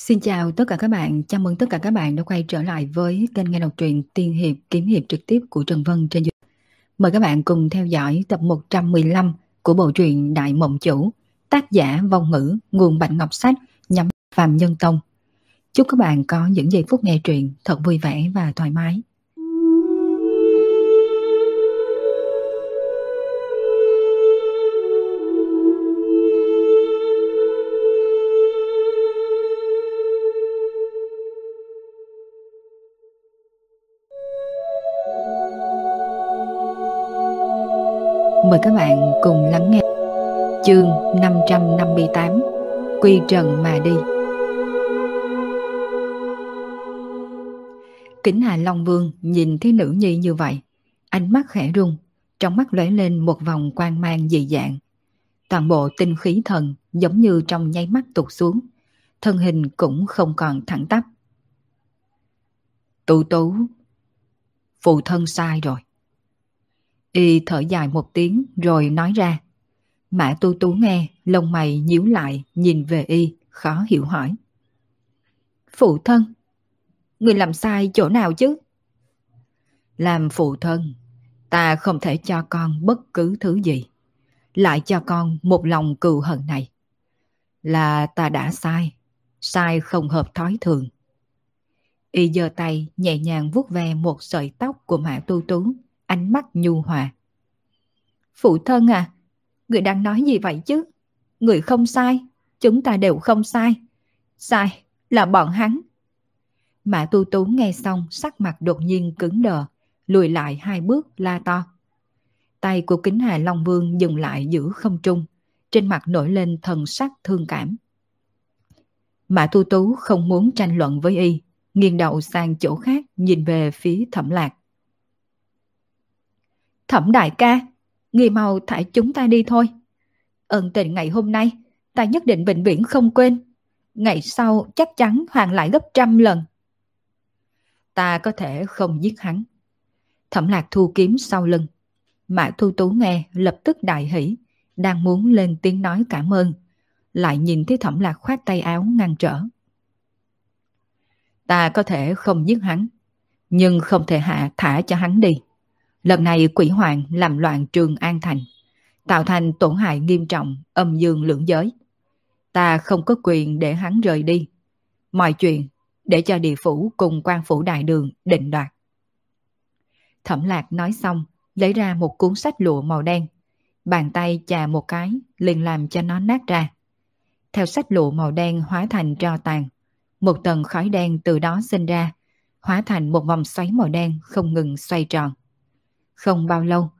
Xin chào tất cả các bạn, chào mừng tất cả các bạn đã quay trở lại với kênh nghe đọc truyện Tiên Hiệp Kiếm Hiệp trực tiếp của Trần Vân trên YouTube. Mời các bạn cùng theo dõi tập 115 của bộ truyện Đại Mộng Chủ, tác giả vong ngữ, nguồn Bạch Ngọc Sách, nhắm Phạm Nhân Tông. Chúc các bạn có những giây phút nghe truyện thật vui vẻ và thoải mái. Mời các bạn cùng lắng nghe. Chương 558 Quy trần mà đi. Kính Hà Long Vương nhìn thấy nữ nhi như vậy, Ánh mắt khẽ rung, Trong mắt lóe lên một vòng quang mang dị dạng. Toàn bộ tinh khí thần giống như trong nháy mắt tụt xuống, Thân hình cũng không còn thẳng tắp. Tụ tú, Phụ thân sai rồi. Y thở dài một tiếng rồi nói ra. Mã tu tú nghe, lông mày nhíu lại, nhìn về Y, khó hiểu hỏi. Phụ thân, người làm sai chỗ nào chứ? Làm phụ thân, ta không thể cho con bất cứ thứ gì. Lại cho con một lòng cừu hận này. Là ta đã sai, sai không hợp thói thường. Y giơ tay nhẹ nhàng vuốt ve một sợi tóc của Mã Tu Tú, ánh mắt nhu hòa. Phụ thân à, người đang nói gì vậy chứ? Người không sai, chúng ta đều không sai. Sai là bọn hắn. Mã tu tú nghe xong sắc mặt đột nhiên cứng đờ, lùi lại hai bước la to. Tay của kính hà Long Vương dừng lại giữ không trung, trên mặt nổi lên thần sắc thương cảm. Mã tu tú không muốn tranh luận với y, nghiêng đầu sang chỗ khác nhìn về phía thẩm lạc. Thẩm đại ca, người mau thả chúng ta đi thôi. Ơn tình ngày hôm nay, ta nhất định vĩnh viễn không quên. Ngày sau chắc chắn hoàn lại gấp trăm lần. Ta có thể không giết hắn. Thẩm lạc thu kiếm sau lưng. Mã thu tú nghe lập tức đại hỷ, đang muốn lên tiếng nói cảm ơn. Lại nhìn thấy thẩm lạc khoát tay áo ngăn trở. Ta có thể không giết hắn, nhưng không thể hạ thả cho hắn đi. Lần này quỷ hoàng làm loạn trường An Thành, tạo thành tổn hại nghiêm trọng âm dương lưỡng giới. Ta không có quyền để hắn rời đi. Mọi chuyện để cho địa phủ cùng quan phủ đại đường định đoạt. Thẩm lạc nói xong, lấy ra một cuốn sách lụa màu đen. Bàn tay chà một cái, liền làm cho nó nát ra. Theo sách lụa màu đen hóa thành tro tàn. Một tầng khói đen từ đó sinh ra, hóa thành một vòng xoáy màu đen không ngừng xoay tròn. Không bao lâu,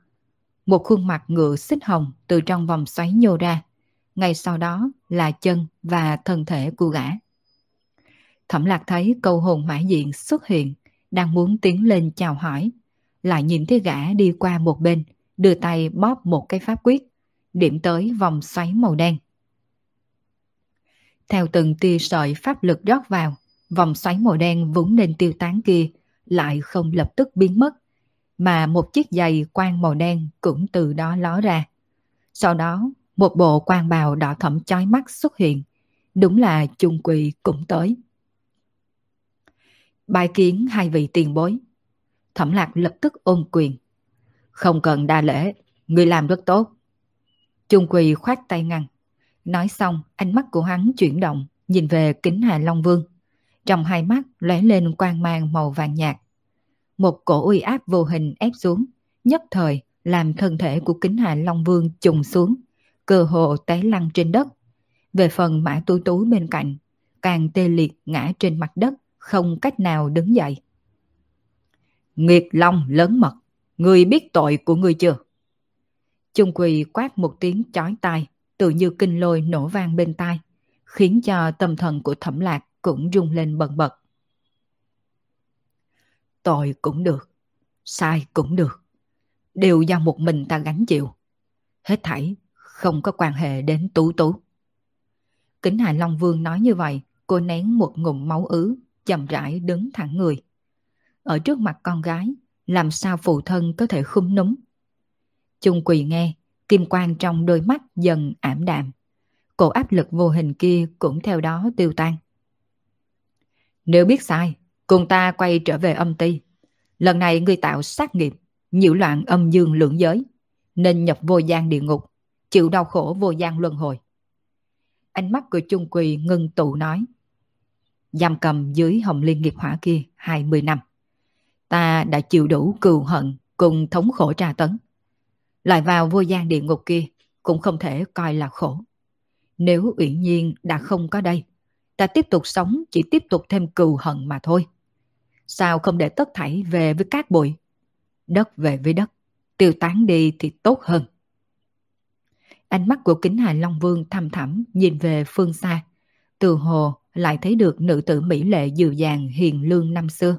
một khuôn mặt ngựa xích hồng từ trong vòng xoáy nhô ra. Ngay sau đó là chân và thân thể của gã. Thẩm lạc thấy câu hồn mã diện xuất hiện, đang muốn tiến lên chào hỏi. Lại nhìn thấy gã đi qua một bên, đưa tay bóp một cái pháp quyết, điểm tới vòng xoáy màu đen. Theo từng tia sợi pháp lực rót vào, vòng xoáy màu đen vốn nên tiêu tán kia lại không lập tức biến mất, mà một chiếc giày quang màu đen cũng từ đó ló ra. Sau đó, một bộ quan bào đỏ thẫm chói mắt xuất hiện. Đúng là chung quỳ cũng tới. Bài kiến hai vị tiền bối. Thẩm lạc lập tức ôm quyền. Không cần đa lễ, người làm rất tốt. Chung quỳ khoát tay ngăn. Nói xong, ánh mắt của hắn chuyển động, nhìn về kính Hà Long Vương. Trong hai mắt lóe lên quang mang màu vàng nhạt một cổ uy áp vô hình ép xuống, nhất thời làm thân thể của kính hạ Long Vương trùng xuống, cơ hồ té lăn trên đất. Về phần mã tú tú bên cạnh, càng tê liệt ngã trên mặt đất, không cách nào đứng dậy. Nghiệt Long lớn mật, người biết tội của người chưa? Trung Quỳ quát một tiếng chói tai, tự như kinh lôi nổ vang bên tai, khiến cho tâm thần của thẩm lạc cũng rung lên bần bật. Tội cũng được, sai cũng được. Đều do một mình ta gánh chịu. Hết thảy không có quan hệ đến tú tú. Kính Hà Long Vương nói như vậy, cô nén một ngụm máu ứ, chậm rãi đứng thẳng người. Ở trước mặt con gái, làm sao phụ thân có thể khum núm. Trung quỳ nghe, kim quang trong đôi mắt dần ảm đạm. Cổ áp lực vô hình kia cũng theo đó tiêu tan. Nếu biết sai, cùng ta quay trở về âm ti. Lần này ngươi tạo sát nghiệp, nhiễu loạn âm dương lượng giới, nên nhập vô gian địa ngục, chịu đau khổ vô gian luân hồi. Ánh mắt của Trung Quỳ ngưng tụ nói. Giam cầm dưới hồng liên nghiệp hỏa kia 20 năm. Ta đã chịu đủ cừu hận cùng thống khổ tra tấn. Lại vào vô gian địa ngục kia cũng không thể coi là khổ. Nếu uyển nhiên đã không có đây, ta tiếp tục sống chỉ tiếp tục thêm cừu hận mà thôi. Sao không để tất thảy về với cát bụi? Đất về với đất, tiêu tán đi thì tốt hơn. Ánh mắt của kính hài Long Vương thăm thẳm nhìn về phương xa. Từ hồ lại thấy được nữ tử mỹ lệ dịu dàng hiền lương năm xưa.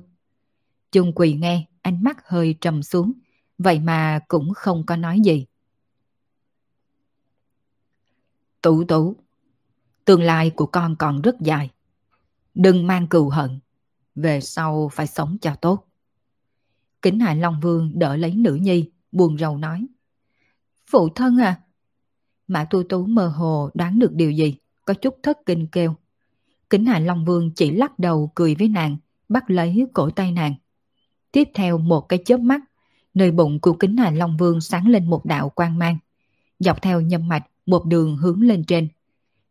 Chung quỳ nghe, ánh mắt hơi trầm xuống, vậy mà cũng không có nói gì. Tủ tủ, tương lai của con còn rất dài. Đừng mang cừu hận, về sau phải sống cho tốt. Kính hải Long Vương đỡ lấy nữ nhi, buồn rầu nói. Phụ thân à! Mã Tu Tú mơ hồ đoán được điều gì, có chút thất kinh kêu. Kính hải Long Vương chỉ lắc đầu cười với nàng, bắt lấy cổ tay nàng. Tiếp theo một cái chớp mắt, nơi bụng của kính hải Long Vương sáng lên một đạo quang mang. Dọc theo nhâm mạch, một đường hướng lên trên.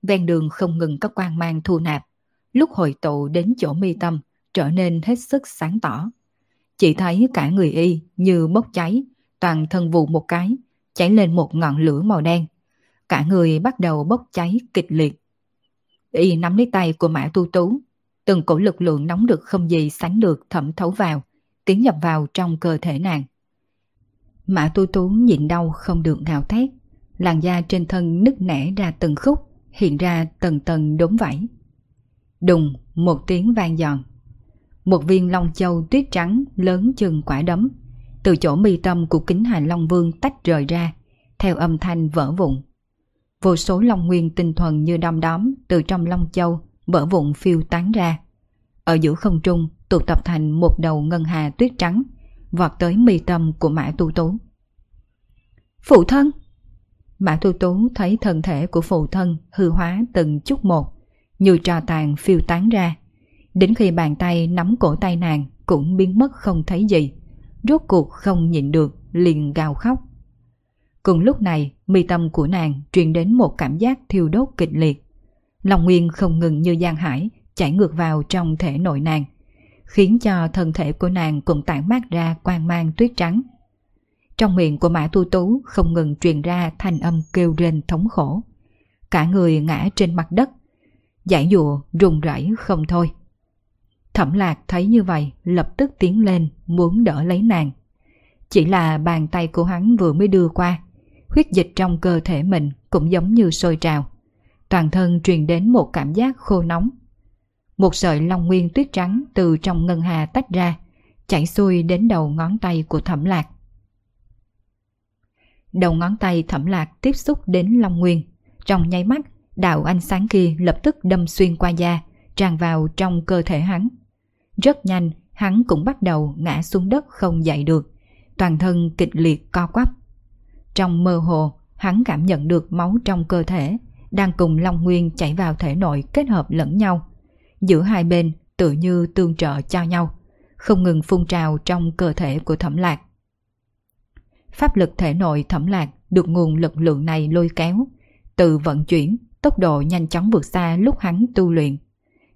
Ven đường không ngừng có quang mang thu nạp. Lúc hội tụ đến chỗ mi tâm, trở nên hết sức sáng tỏ. Chỉ thấy cả người y như bốc cháy, toàn thân vụ một cái, cháy lên một ngọn lửa màu đen. Cả người bắt đầu bốc cháy kịch liệt. Y nắm lấy tay của mã tu tú, từng cổ lực lượng nóng được không gì sánh được thẩm thấu vào, tiến nhập vào trong cơ thể nàng. Mã tu tú nhịn đau không được gào thét, làn da trên thân nứt nẻ ra từng khúc, hiện ra tầng tầng đốm vảy. Đùng, một tiếng vang giòn. Một viên long châu tuyết trắng lớn chừng quả đấm, từ chỗ mi tâm của kính hành long vương tách rời ra, theo âm thanh vỡ vụn. Vô số long nguyên tinh thuần như đom đóm từ trong long châu vỡ vụn phiêu tán ra. Ở giữa không trung tụ tập thành một đầu ngân hà tuyết trắng, vọt tới mi tâm của mã tu tú. Phụ thân! Mã thu tú thấy thân thể của phụ thân hư hóa từng chút một, như trò tàn phiêu tán ra. Đến khi bàn tay nắm cổ tay nàng cũng biến mất không thấy gì. Rốt cuộc không nhịn được, liền gào khóc. Cùng lúc này, mi tâm của nàng truyền đến một cảm giác thiêu đốt kịch liệt. Lòng nguyên không ngừng như giang hải, chảy ngược vào trong thể nội nàng, khiến cho thân thể của nàng cũng tản mát ra quang mang tuyết trắng. Trong miệng của mã tu tú không ngừng truyền ra thanh âm kêu rên thống khổ. Cả người ngã trên mặt đất, giải dụa rùng rẩy không thôi. Thẩm lạc thấy như vậy lập tức tiến lên muốn đỡ lấy nàng. Chỉ là bàn tay của hắn vừa mới đưa qua, huyết dịch trong cơ thể mình cũng giống như sôi trào. Toàn thân truyền đến một cảm giác khô nóng. Một sợi long nguyên tuyết trắng từ trong ngân hà tách ra, chảy xuôi đến đầu ngón tay của thẩm lạc. Đầu ngón tay thẩm lạc tiếp xúc đến long nguyên. Trong nháy mắt, đạo ánh sáng kia lập tức đâm xuyên qua da, tràn vào trong cơ thể hắn. Rất nhanh, hắn cũng bắt đầu ngã xuống đất không dậy được, toàn thân kịch liệt co quắp. Trong mơ hồ, hắn cảm nhận được máu trong cơ thể đang cùng Long Nguyên chảy vào thể nội kết hợp lẫn nhau. Giữa hai bên tự như tương trợ cho nhau, không ngừng phun trào trong cơ thể của thẩm lạc. Pháp lực thể nội thẩm lạc được nguồn lực lượng này lôi kéo, từ vận chuyển, tốc độ nhanh chóng vượt xa lúc hắn tu luyện.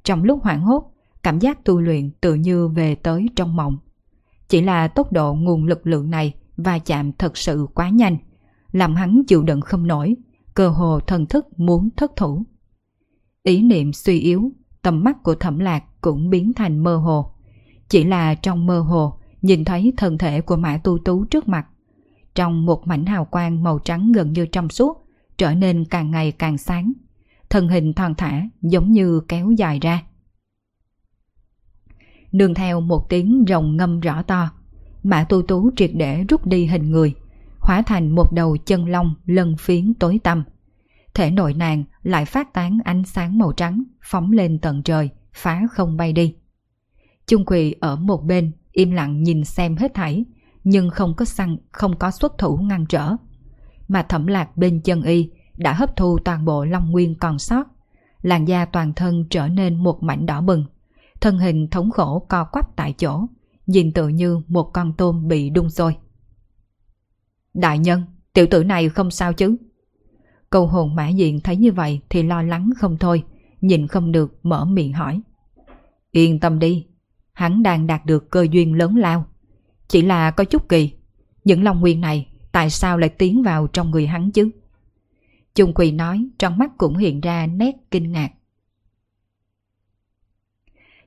Trong lúc hoảng hốt, cảm giác tu luyện tự như về tới trong mộng. Chỉ là tốc độ nguồn lực lượng này va chạm thật sự quá nhanh, làm hắn chịu đựng không nổi, cơ hồ thần thức muốn thất thủ. Ý niệm suy yếu, tầm mắt của thẩm lạc cũng biến thành mơ hồ. Chỉ là trong mơ hồ, nhìn thấy thân thể của mã tu tú trước mặt. Trong một mảnh hào quang màu trắng gần như trong suốt, trở nên càng ngày càng sáng. Thân hình thon thả giống như kéo dài ra. Nương theo một tiếng rồng ngâm rõ to, Mã tu tú triệt để rút đi hình người, hóa thành một đầu chân long lân phiến tối tăm. Thể nội nàng lại phát tán ánh sáng màu trắng phóng lên tận trời, phá không bay đi. Chung quỳ ở một bên im lặng nhìn xem hết thảy, nhưng không có săn, không có xuất thủ ngăn trở. Mà thẩm lạc bên chân y đã hấp thu toàn bộ long nguyên còn sót, làn da toàn thân trở nên một mảnh đỏ bừng, thân hình thống khổ co quắp tại chỗ, nhìn tự như một con tôm bị đun sôi. Đại nhân, tiểu tử này không sao chứ? Câu hồn mã diện thấy như vậy thì lo lắng không thôi, nhìn không được mở miệng hỏi. Yên tâm đi, hắn đang đạt được cơ duyên lớn lao. Chỉ là có chút kỳ, những long nguyên này tại sao lại tiến vào trong người hắn chứ? Trung Quỳ nói trong mắt cũng hiện ra nét kinh ngạc.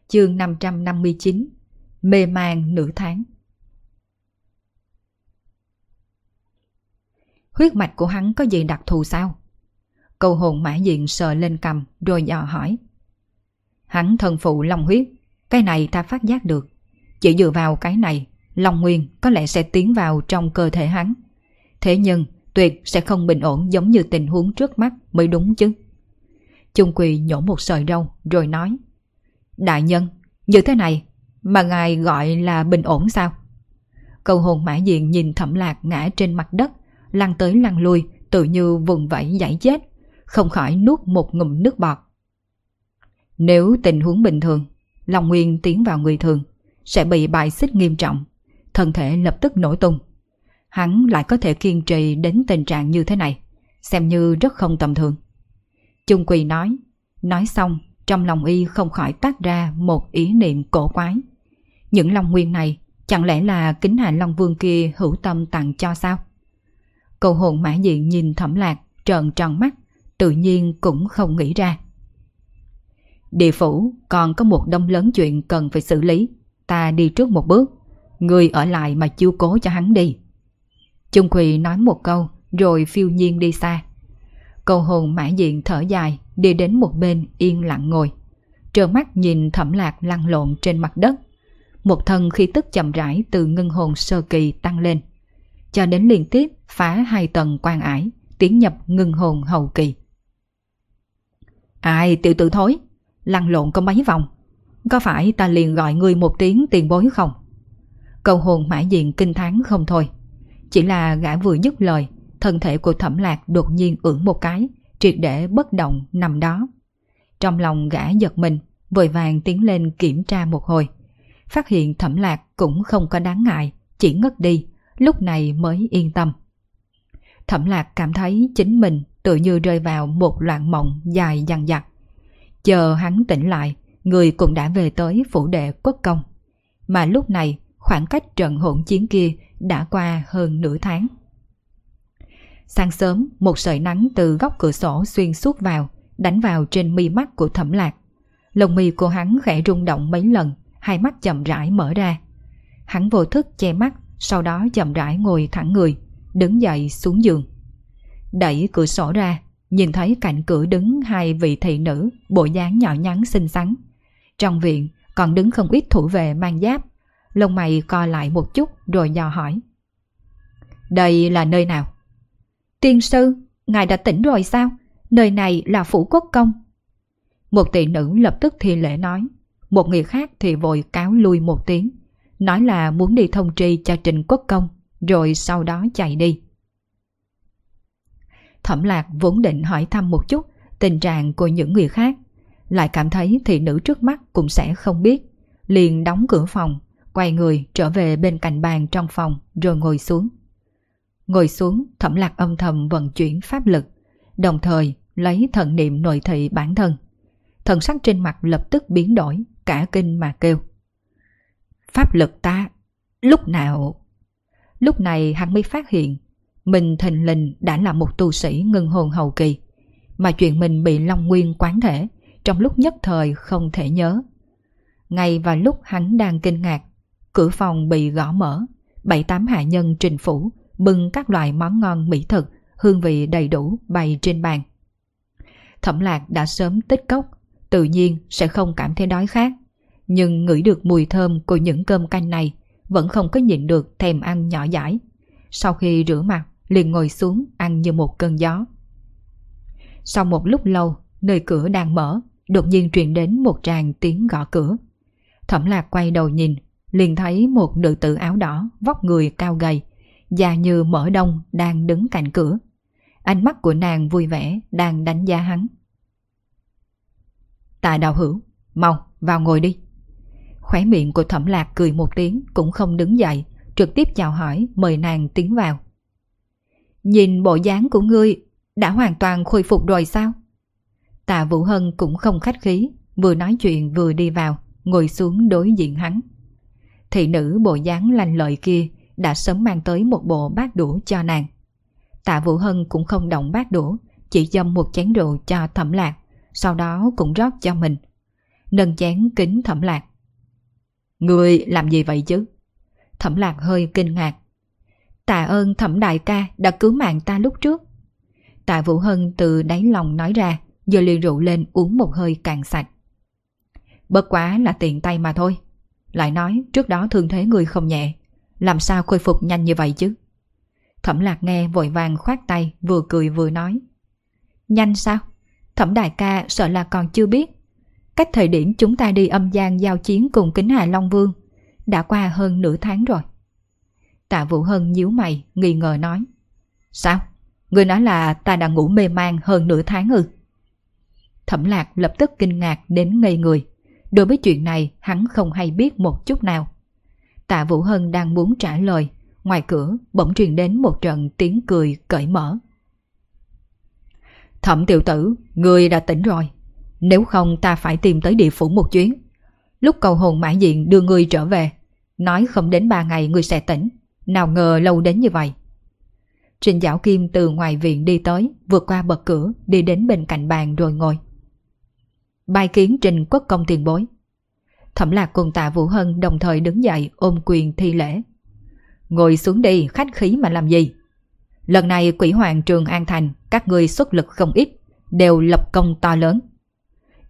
Chương 559 Mê man nửa tháng Huyết mạch của hắn có gì đặc thù sao? Câu hồn mã diện sờ lên cầm rồi dò hỏi. Hắn thần phụ long huyết, cái này ta phát giác được. Chỉ dựa vào cái này, Long Nguyên có lẽ sẽ tiến vào trong cơ thể hắn. Thế nhưng, tuyệt sẽ không bình ổn giống như tình huống trước mắt mới đúng chứ. Trung Quỳ nhổ một sợi râu rồi nói. Đại nhân, như thế này mà ngài gọi là bình ổn sao? Cầu hồn mã diện nhìn thẩm lạc ngã trên mặt đất, lăn tới lăn lui, tự như vùng vẫy giải chết, không khỏi nuốt một ngụm nước bọt. Nếu tình huống bình thường, Long Nguyên tiến vào người thường, sẽ bị bài xích nghiêm trọng, thân thể lập tức nổi tung. Hắn lại có thể kiên trì đến tình trạng như thế này, xem như rất không tầm thường. Trung Quỳ nói, nói xong, trong lòng y không khỏi tác ra một ý niệm cổ quái. Những long nguyên này chẳng lẽ là kính hạ long vương kia hữu tâm tặng cho sao? Cầu hồn mã diện nhìn thẩm lạc trợn tròn mắt, tự nhiên cũng không nghĩ ra. Địa phủ còn có một đông lớn chuyện cần phải xử lý, ta đi trước một bước, người ở lại mà chiêu cố cho hắn đi. Trung Quỳ nói một câu rồi phiêu nhiên đi xa. Cầu hồn mã diện thở dài đi đến một bên yên lặng ngồi. Trơ mắt nhìn thẩm lạc lăn lộn trên mặt đất. Một thân khí tức chậm rãi từ ngân hồn sơ kỳ tăng lên. Cho đến liên tiếp phá hai tầng quan ải, tiến nhập ngân hồn hậu kỳ. Ai tiểu tự thối, lăn lộn có mấy vòng. Có phải ta liền gọi ngươi một tiếng tiền bối không? Cầu hồn mã diện kinh thán không thôi. Chỉ là gã vừa dứt lời, thân thể của thẩm lạc đột nhiên ưỡn một cái, triệt để bất động nằm đó. Trong lòng gã giật mình, vội vàng tiến lên kiểm tra một hồi. Phát hiện thẩm lạc cũng không có đáng ngại, chỉ ngất đi, lúc này mới yên tâm. Thẩm lạc cảm thấy chính mình tự như rơi vào một loạn mộng dài dằng dặc. Chờ hắn tỉnh lại, người cũng đã về tới phủ đệ quốc công. Mà lúc này, khoảng cách trận hỗn chiến kia đã qua hơn nửa tháng. Sáng sớm, một sợi nắng từ góc cửa sổ xuyên suốt vào, đánh vào trên mi mắt của thẩm lạc. Lồng mi của hắn khẽ rung động mấy lần, hai mắt chậm rãi mở ra. Hắn vô thức che mắt, sau đó chậm rãi ngồi thẳng người, đứng dậy xuống giường. Đẩy cửa sổ ra, nhìn thấy cạnh cửa đứng hai vị thị nữ, bộ dáng nhỏ nhắn xinh xắn. Trong viện còn đứng không ít thủ vệ mang giáp, lông mày co lại một chút rồi dò hỏi. Đây là nơi nào? Tiên sư, ngài đã tỉnh rồi sao? Nơi này là phủ quốc công. Một tỷ nữ lập tức thi lễ nói. Một người khác thì vội cáo lui một tiếng. Nói là muốn đi thông tri cho trình quốc công, rồi sau đó chạy đi. Thẩm lạc vốn định hỏi thăm một chút tình trạng của những người khác. Lại cảm thấy thị nữ trước mắt cũng sẽ không biết. Liền đóng cửa phòng, quay người trở về bên cạnh bàn trong phòng rồi ngồi xuống. Ngồi xuống thẩm lạc âm thầm vận chuyển pháp lực, đồng thời lấy thần niệm nội thị bản thân. Thần sắc trên mặt lập tức biến đổi, cả kinh mà kêu. Pháp lực ta, lúc nào... Lúc này hắn mới phát hiện, mình thình lình đã là một tu sĩ ngưng hồn hậu kỳ, mà chuyện mình bị Long Nguyên quán thể, trong lúc nhất thời không thể nhớ. Ngay vào lúc hắn đang kinh ngạc, cửa phòng bị gõ mở, bảy tám hạ nhân trình phủ bưng các loại món ngon mỹ thực, hương vị đầy đủ bày trên bàn. Thẩm lạc đã sớm tích cốc, tự nhiên sẽ không cảm thấy đói khát. Nhưng ngửi được mùi thơm của những cơm canh này, vẫn không có nhịn được thèm ăn nhỏ dãi. Sau khi rửa mặt, liền ngồi xuống ăn như một cơn gió. Sau một lúc lâu, nơi cửa đang mở, đột nhiên truyền đến một tràng tiếng gõ cửa. Thẩm lạc quay đầu nhìn, liền thấy một nữ tử áo đỏ, vóc người cao gầy, già như mỡ đông đang đứng cạnh cửa. Ánh mắt của nàng vui vẻ đang đánh giá hắn. Tạ đạo hữu, mau vào ngồi đi. Khóe miệng của thẩm lạc cười một tiếng cũng không đứng dậy, trực tiếp chào hỏi mời nàng tiến vào. Nhìn bộ dáng của ngươi đã hoàn toàn khôi phục rồi sao? Tạ Vũ Hân cũng không khách khí, vừa nói chuyện vừa đi vào, ngồi xuống đối diện hắn. Thị nữ bộ dáng lành lợi kia đã sớm mang tới một bộ bát đũa cho nàng. Tạ Vũ Hân cũng không động bát đũa, chỉ dâm một chén rượu cho thẩm lạc, sau đó cũng rót cho mình. Nâng chén kính thẩm lạc. Người làm gì vậy chứ? Thẩm lạc hơi kinh ngạc. Tạ ơn thẩm đại ca đã cứu mạng ta lúc trước. Tạ Vũ Hân từ đáy lòng nói ra, giờ liền rượu lên uống một hơi càng sạch. Bất quá là tiện tay mà thôi. Lại nói trước đó thương thế người không nhẹ, làm sao khôi phục nhanh như vậy chứ? Thẩm lạc nghe vội vàng khoát tay vừa cười vừa nói. Nhanh sao? Thẩm đại ca sợ là còn chưa biết. Cách thời điểm chúng ta đi âm gian giao chiến cùng kính Hà Long Vương đã qua hơn nửa tháng rồi. Tạ Vũ Hân nhíu mày, nghi ngờ nói. Sao? Người nói là ta đã ngủ mê man hơn nửa tháng ư? Thẩm lạc lập tức kinh ngạc đến ngây người. Đối với chuyện này hắn không hay biết một chút nào. Tạ Vũ Hân đang muốn trả lời. Ngoài cửa bỗng truyền đến một trận tiếng cười cởi mở. Thẩm tiểu tử, người đã tỉnh rồi. Nếu không ta phải tìm tới địa phủ một chuyến. Lúc cầu hồn mã diện đưa người trở về. Nói không đến ba ngày người sẽ tỉnh. Nào ngờ lâu đến như vậy. Trình Giảo Kim từ ngoài viện đi tới, vượt qua bậc cửa, đi đến bên cạnh bàn rồi ngồi. Bài kiến Trình Quốc Công tiền bối. Thẩm lạc cùng tạ Vũ Hân đồng thời đứng dậy ôm quyền thi lễ. Ngồi xuống đi, khách khí mà làm gì? Lần này quỷ hoàng trường An Thành, các người xuất lực không ít, đều lập công to lớn.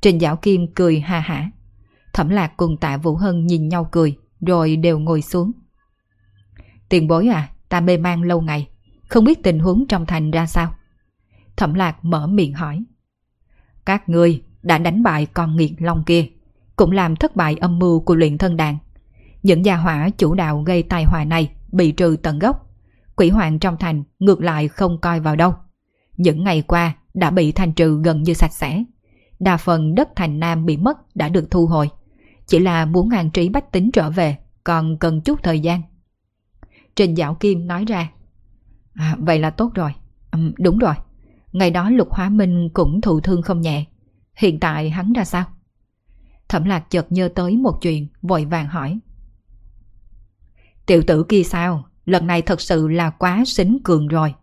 Trình Giảo Kim cười ha hả. Thẩm lạc cùng tạ Vũ Hân nhìn nhau cười, rồi đều ngồi xuống. Tiền bối à, ta mê man lâu ngày, không biết tình huống trong thành ra sao. Thẩm lạc mở miệng hỏi. Các người đã đánh bại con nghiệt long kia, cũng làm thất bại âm mưu của luyện thân đàn. Những gia hỏa chủ đạo gây tai họa này bị trừ tận gốc. Quỷ hoàng trong thành ngược lại không coi vào đâu. Những ngày qua đã bị thành trừ gần như sạch sẽ. Đa phần đất thành Nam bị mất đã được thu hồi. Chỉ là muốn an trí bách tính trở về còn cần chút thời gian. Trình Dạo Kim nói ra. À, vậy là tốt rồi. À, đúng rồi. Ngày đó Lục Hóa Minh cũng thụ thương không nhẹ. Hiện tại hắn ra sao? Thẩm lạc chợt nhớ tới một chuyện, vội vàng hỏi. Tiểu tử kia sao? Lần này thật sự là quá xính cường rồi.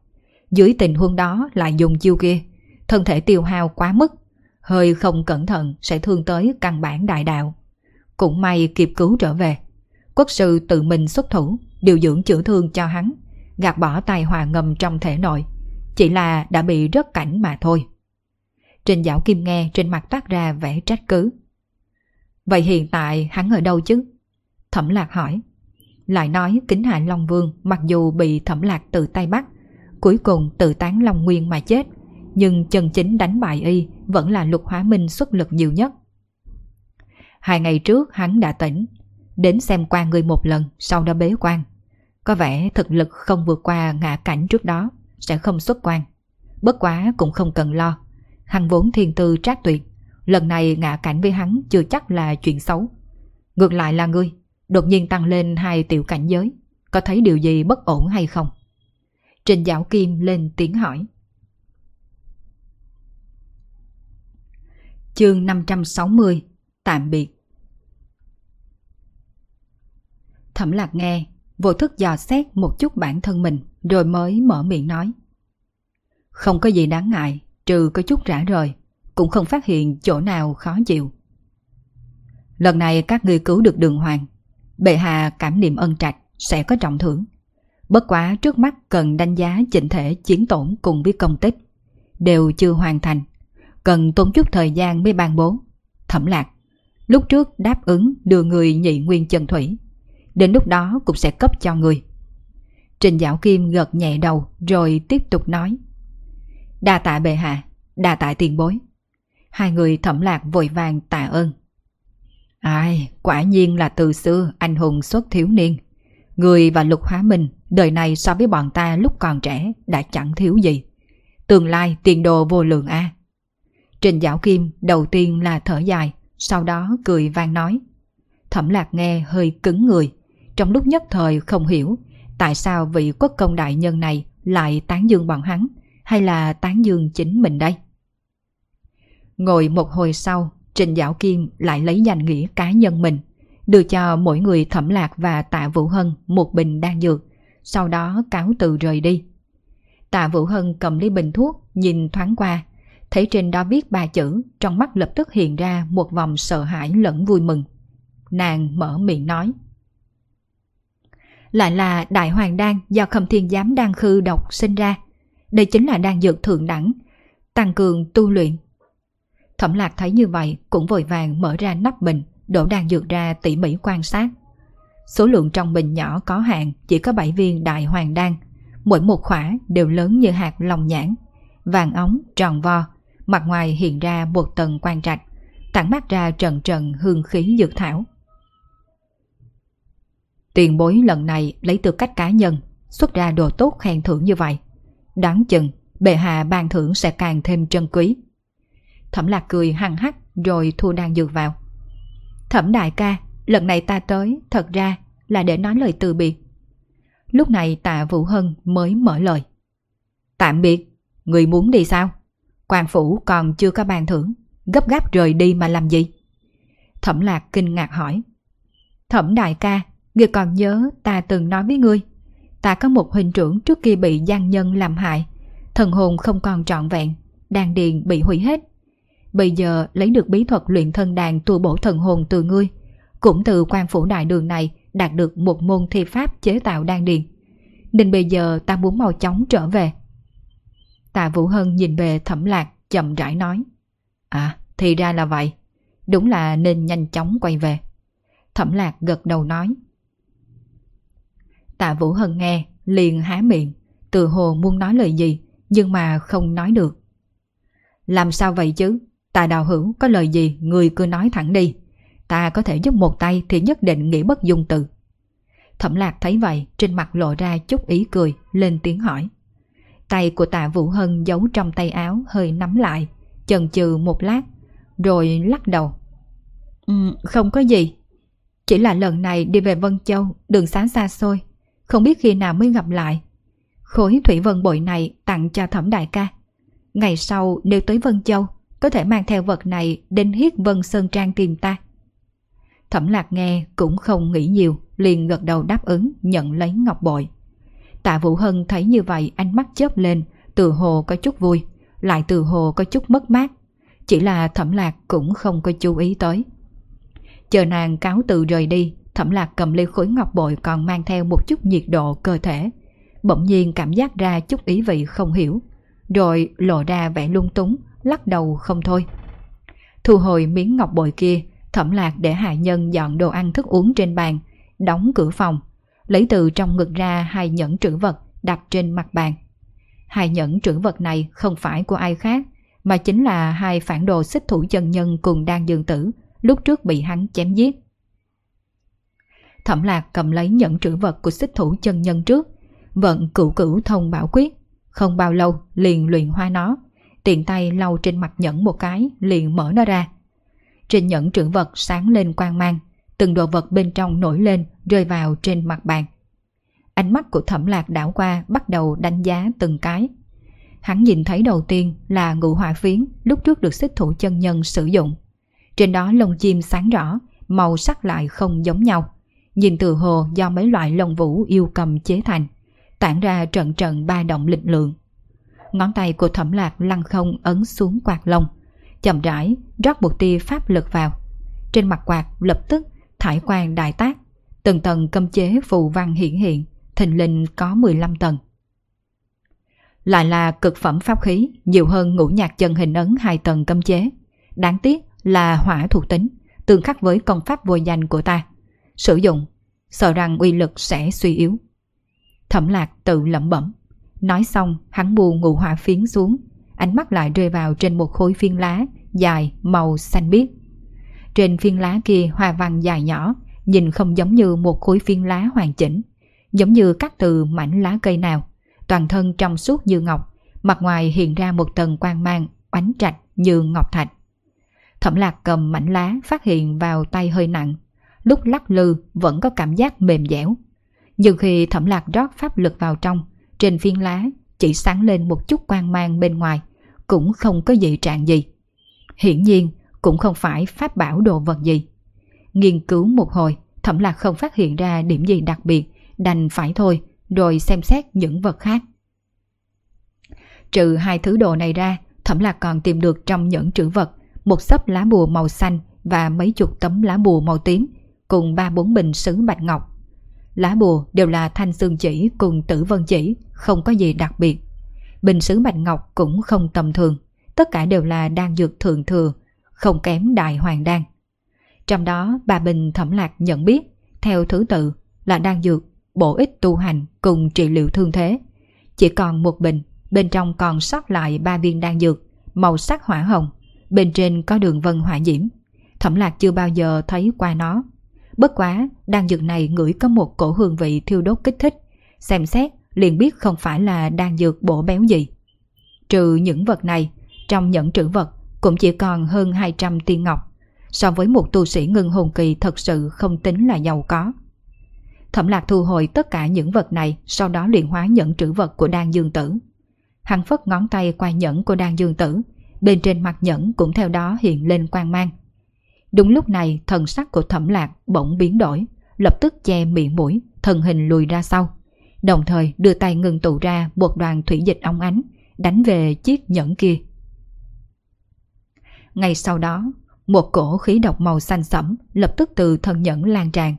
Dưới tình huống đó lại dùng chiêu kia, thân thể tiêu hao quá mức, hơi không cẩn thận sẽ thương tới căn bản đại đạo. Cũng may kịp cứu trở về. Quốc sư tự mình xuất thủ, điều dưỡng chữa thương cho hắn, gạt bỏ tai hòa ngầm trong thể nội. Chỉ là đã bị rớt cảnh mà thôi. Trình Giảo Kim nghe trên mặt toát ra vẻ trách cứ. Vậy hiện tại hắn ở đâu chứ? Thẩm Lạc hỏi. Lại nói kính hạ Long Vương mặc dù bị Thẩm Lạc từ tay bắt, cuối cùng tự tán Long Nguyên mà chết, nhưng chân chính đánh bại y vẫn là lục hóa minh xuất lực nhiều nhất. Hai ngày trước hắn đã tỉnh, đến xem qua người một lần sau đó bế quan. Có vẻ thực lực không vượt qua ngã cảnh trước đó, sẽ không xuất quan. Bất quá cũng không cần lo, hắn vốn thiên tư trác tuyệt, lần này ngã cảnh với hắn chưa chắc là chuyện xấu. Ngược lại là ngươi, đột nhiên tăng lên hai tiểu cảnh giới, có thấy điều gì bất ổn hay không? Trình Giảo Kim lên tiếng hỏi. Chương 560 Tạm biệt Thẩm lạc nghe, vô thức dò xét một chút bản thân mình rồi mới mở miệng nói. Không có gì đáng ngại, trừ có chút rã rời, cũng không phát hiện chỗ nào khó chịu. Lần này các ngươi cứu được đường hoàng, bệ hạ cảm niệm ân trạch sẽ có trọng thưởng. Bất quá trước mắt cần đánh giá chỉnh thể chiến tổn cùng với công tích. Đều chưa hoàn thành, cần tốn chút thời gian mới ban bố. Thẩm lạc, lúc trước đáp ứng đưa người nhị nguyên chân thủy. Đến lúc đó cũng sẽ cấp cho người. Trình Giảo Kim gật nhẹ đầu rồi tiếp tục nói. Đa tạ bệ hạ, đa tạ tiền bối. Hai người thẩm lạc vội vàng tạ ơn. Ai, quả nhiên là từ xưa anh hùng xuất thiếu niên. Người và lục hóa minh đời này so với bọn ta lúc còn trẻ đã chẳng thiếu gì. Tương lai tiền đồ vô lượng a. Trình Giảo Kim đầu tiên là thở dài, sau đó cười vang nói. Thẩm lạc nghe hơi cứng người, trong lúc nhất thời không hiểu tại sao vị quốc công đại nhân này lại tán dương bọn hắn, hay là tán dương chính mình đây. Ngồi một hồi sau, Trình Dạo Kim lại lấy danh nghĩa cá nhân mình, đưa cho mỗi người thẩm lạc và tạ Vũ Hân một bình đan dược, sau đó cáo từ rời đi. Tạ Vũ Hân cầm ly bình thuốc, nhìn thoáng qua, thấy trên đó viết ba chữ, trong mắt lập tức hiện ra một vòng sợ hãi lẫn vui mừng. Nàng mở miệng nói. Lại là đại hoàng đan do khâm thiên giám đan khư độc sinh ra. Đây chính là đan dược thượng đẳng, tăng cường tu luyện. Thẩm lạc thấy như vậy cũng vội vàng mở ra nắp bình, đổ đan dược ra tỉ mỉ quan sát. Số lượng trong bình nhỏ có hạn chỉ có 7 viên đại hoàng đan, mỗi một khỏa đều lớn như hạt lòng nhãn, vàng ống, tròn vo, mặt ngoài hiện ra một tầng quan trạch, tản mát ra trần trần hương khí dược thảo. Tiền bối lần này lấy tư cách cá nhân, xuất ra đồ tốt khen thưởng như vậy. Đoán chừng, bệ hạ ban thưởng sẽ càng thêm trân quý. Thẩm lạc cười hăng hắc rồi thu đang dược vào. Thẩm đại ca, lần này ta tới thật ra là để nói lời từ biệt. Lúc này tạ Vũ Hân mới mở lời. Tạm biệt, người muốn đi sao? quan phủ còn chưa có bàn thưởng, gấp gáp rời đi mà làm gì? Thẩm lạc kinh ngạc hỏi. Thẩm đại ca, người còn nhớ ta từng nói với ngươi. Ta có một huynh trưởng trước kia bị gian nhân làm hại, thần hồn không còn trọn vẹn, đàn điền bị hủy hết. Bây giờ lấy được bí thuật luyện thân đàn tu bổ thần hồn từ ngươi, cũng từ quan phủ đại đường này đạt được một môn thi pháp chế tạo đan điền. Nên bây giờ ta muốn mau chóng trở về. Tạ Vũ Hân nhìn về thẩm lạc chậm rãi nói. À, thì ra là vậy. Đúng là nên nhanh chóng quay về. Thẩm lạc gật đầu nói. Tạ Vũ Hân nghe, liền há miệng, từ hồ muốn nói lời gì, nhưng mà không nói được. Làm sao vậy chứ? Tạ đào hữu có lời gì người cứ nói thẳng đi. Ta có thể giúp một tay thì nhất định nghĩ bất dung từ. Thẩm lạc thấy vậy, trên mặt lộ ra chút ý cười, lên tiếng hỏi. Tay của tạ Vũ Hân giấu trong tay áo hơi nắm lại, chần chừ một lát, rồi lắc đầu. Ừ, không có gì. Chỉ là lần này đi về Vân Châu, đường xá xa xôi, không biết khi nào mới gặp lại. Khối thủy vân bội này tặng cho thẩm đại ca. Ngày sau nếu tới Vân Châu, có thể mang theo vật này đến hiết Vân Sơn Trang tìm ta. Thẩm lạc nghe cũng không nghĩ nhiều, liền gật đầu đáp ứng nhận lấy ngọc bội. Tạ Vũ Hân thấy như vậy ánh mắt chớp lên, từ hồ có chút vui, lại từ hồ có chút mất mát. Chỉ là thẩm lạc cũng không có chú ý tới. Chờ nàng cáo từ rời đi, thẩm lạc cầm ly khối ngọc bội còn mang theo một chút nhiệt độ cơ thể. Bỗng nhiên cảm giác ra chút ý vị không hiểu, rồi lộ ra vẻ lung túng, lắc đầu không thôi. Thu hồi miếng ngọc bội kia, thẩm lạc để hạ nhân dọn đồ ăn thức uống trên bàn, đóng cửa phòng, lấy từ trong ngực ra hai nhẫn trữ vật đặt trên mặt bàn. Hai nhẫn trữ vật này không phải của ai khác, mà chính là hai phản đồ xích thủ chân nhân cùng đang dương tử, lúc trước bị hắn chém giết. Thẩm lạc cầm lấy nhẫn trữ vật của xích thủ chân nhân trước, vận cửu cửu thông bảo quyết. Không bao lâu liền luyện hoa nó, tiện tay lau trên mặt nhẫn một cái liền mở nó ra. Trên nhẫn trữ vật sáng lên quang mang, từng đồ vật bên trong nổi lên rơi vào trên mặt bàn. Ánh mắt của thẩm lạc đảo qua bắt đầu đánh giá từng cái. Hắn nhìn thấy đầu tiên là ngụ hỏa phiến lúc trước được xích thủ chân nhân sử dụng. Trên đó lông chim sáng rõ, màu sắc lại không giống nhau. Nhìn từ hồ do mấy loại lông vũ yêu cầm chế thành, tản ra trận trận ba động lịch lượng. Ngón tay của thẩm lạc lăn không ấn xuống quạt lông, chậm rãi rót một tia pháp lực vào. Trên mặt quạt lập tức thải quang đại tác, từng tầng cấm chế phù văn hiển hiện, thình linh có 15 tầng. Lại là cực phẩm pháp khí, nhiều hơn ngũ nhạc chân hình ấn hai tầng cấm chế. Đáng tiếc là hỏa thuộc tính, tương khắc với công pháp vô danh của ta. Sử dụng, sợ rằng uy lực sẽ suy yếu. Thẩm lạc tự lẩm bẩm. Nói xong, hắn buông ngụ hỏa phiến xuống, ánh mắt lại rơi vào trên một khối phiến lá dài màu xanh biếc. Trên phiên lá kia hoa văn dài nhỏ, nhìn không giống như một khối phiên lá hoàn chỉnh, giống như cắt từ mảnh lá cây nào, toàn thân trong suốt như ngọc, mặt ngoài hiện ra một tầng quang mang, oánh trạch như ngọc thạch. Thẩm lạc cầm mảnh lá phát hiện vào tay hơi nặng, lúc lắc lư vẫn có cảm giác mềm dẻo. Nhưng khi thẩm lạc rót pháp lực vào trong, trên phiên lá chỉ sáng lên một chút quang mang bên ngoài, cũng không có dị trạng gì. Hiển nhiên, cũng không phải pháp bảo đồ vật gì. Nghiên cứu một hồi, thẩm lạc không phát hiện ra điểm gì đặc biệt, đành phải thôi, rồi xem xét những vật khác. Trừ hai thứ đồ này ra, thẩm lạc còn tìm được trong những trữ vật một sấp lá bùa màu xanh và mấy chục tấm lá bùa màu tím, cùng ba bốn bình sứ bạch ngọc. Lá bùa đều là thanh xương chỉ cùng tử vân chỉ, không có gì đặc biệt. Bình sứ bạch ngọc cũng không tầm thường, tất cả đều là đan dược thượng thừa, không kém đại hoàng đan. Trong đó ba bình thẩm lạc nhận biết, theo thứ tự là đan dược, bổ ích tu hành cùng trị liệu thương thế. Chỉ còn một bình, bên trong còn sót lại ba viên đan dược, màu sắc hỏa hồng, bên trên có đường vân hỏa diễm. Thẩm lạc chưa bao giờ thấy qua nó. Bất quá, đan dược này ngửi có một cổ hương vị thiêu đốt kích thích. Xem xét, liền biết không phải là đan dược bổ béo gì. Trừ những vật này, trong nhẫn trữ vật cũng chỉ còn hơn 200 tiên ngọc. So với một tu sĩ ngưng hồn kỳ thật sự không tính là giàu có. Thẩm lạc thu hồi tất cả những vật này, sau đó luyện hóa nhẫn trữ vật của đan dương tử. Hắn phất ngón tay qua nhẫn của đan dương tử, bên trên mặt nhẫn cũng theo đó hiện lên quang mang. Đúng lúc này thần sắc của thẩm lạc bỗng biến đổi, lập tức che miệng mũi, thần hình lùi ra sau. Đồng thời đưa tay ngừng tụ ra một đoàn thủy dịch ong ánh, đánh về chiếc nhẫn kia. Ngay sau đó, một cổ khí độc màu xanh sẫm lập tức từ thân nhẫn lan tràn,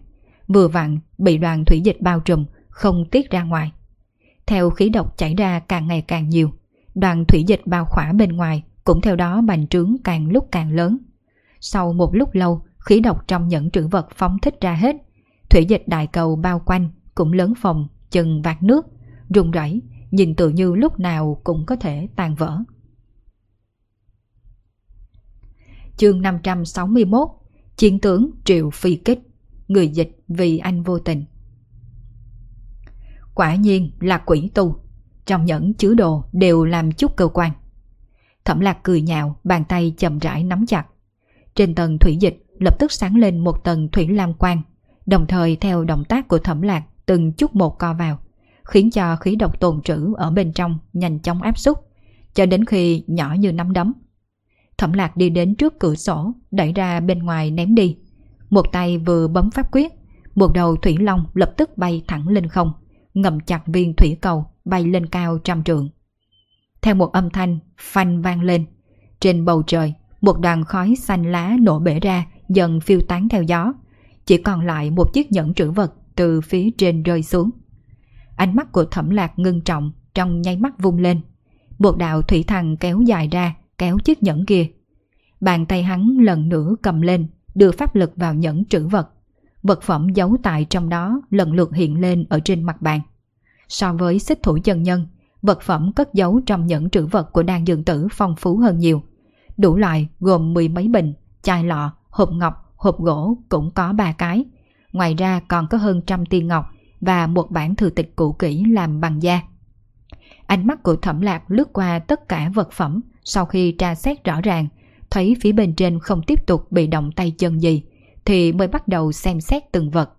vừa vặn bị đoàn thủy dịch bao trùm, không tiết ra ngoài. Theo khí độc chảy ra càng ngày càng nhiều, đoàn thủy dịch bao khỏa bên ngoài cũng theo đó bành trướng càng lúc càng lớn. Sau một lúc lâu, khí độc trong những trữ vật phóng thích ra hết. Thủy dịch đại cầu bao quanh cũng lớn phòng, chừng vạt nước, rung rẩy, nhìn tự như lúc nào cũng có thể tan vỡ. Chương 561 Chiến tướng Triệu Phi Kích Người dịch vì anh vô tình Quả nhiên là quỷ tu Trong nhẫn chứa đồ đều làm chút cơ quan Thẩm lạc cười nhạo Bàn tay chậm rãi nắm chặt trên tầng thủy dịch, lập tức sáng lên một tầng thủy lam quang, Đồng thời theo động tác của thẩm lạc Từng chút một co vào, Khiến cho khí độc tồn trữ ở bên trong Nhanh chóng áp suất Cho đến khi nhỏ như nắm đấm. Thẩm lạc đi đến trước cửa sổ, Đẩy ra bên ngoài ném đi. Một tay vừa bấm pháp quyết, Một đầu thủy long lập tức bay thẳng lên không Ngầm chặt viên thủy cầu Bay lên cao trăm trượng. Theo một âm thanh phanh vang lên Trên bầu trời một đoàn khói xanh lá nổ bể ra Dần phiêu tán theo gió Chỉ còn lại một chiếc nhẫn trữ vật Từ phía trên rơi xuống Ánh mắt của thẩm lạc ngưng trọng Trong nháy mắt vung lên Một đạo thủy thần kéo dài ra kéo chiếc nhẫn kia. Bàn tay hắn lần nữa cầm lên, đưa pháp lực vào nhẫn trữ vật. Vật phẩm giấu tại trong đó lần lượt hiện lên ở trên mặt bàn. So với xích thủ chân nhân, vật phẩm cất giấu trong nhẫn trữ vật của đan dường tử phong phú hơn nhiều. Đủ loại gồm mười mấy bình, chai lọ, hộp ngọc, hộp gỗ cũng có ba cái. Ngoài ra còn có hơn trăm tiên ngọc và một bản thư tịch cũ kỹ làm bằng da. Ánh mắt của thẩm lạc lướt qua tất cả vật phẩm sau khi tra xét rõ ràng, thấy phía bên trên không tiếp tục bị động tay chân gì, thì mới bắt đầu xem xét từng vật.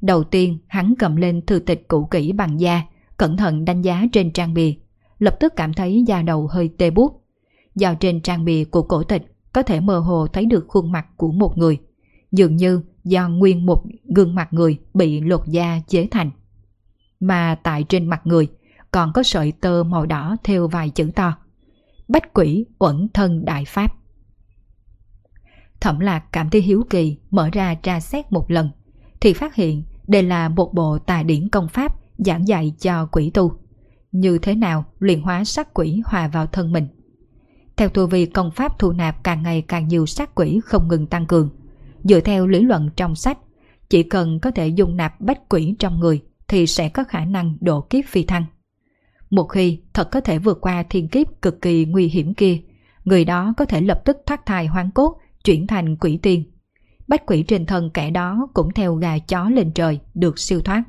Đầu tiên, hắn cầm lên thư tịch cũ kỹ bằng da, cẩn thận đánh giá trên trang bìa, lập tức cảm thấy da đầu hơi tê buốt. Do trên trang bìa của cổ tịch có thể mơ hồ thấy được khuôn mặt của một người, dường như do nguyên một gương mặt người bị lột da chế thành. Mà tại trên mặt người còn có sợi tơ màu đỏ theo vài chữ to bách quỷ uẩn thân đại pháp. Thẩm lạc cảm thấy hiếu kỳ mở ra tra xét một lần, thì phát hiện đây là một bộ tà điển công pháp giảng dạy cho quỷ tu. Như thế nào luyện hóa sát quỷ hòa vào thân mình. Theo tu vi công pháp thu nạp càng ngày càng nhiều sát quỷ không ngừng tăng cường. Dựa theo lý luận trong sách, chỉ cần có thể dung nạp bách quỷ trong người thì sẽ có khả năng độ kiếp phi thăng. Một khi thật có thể vượt qua thiên kiếp cực kỳ nguy hiểm kia, người đó có thể lập tức thoát thai hoang cốt, chuyển thành quỷ tiên. Bách quỷ trên thân kẻ đó cũng theo gà chó lên trời, được siêu thoát.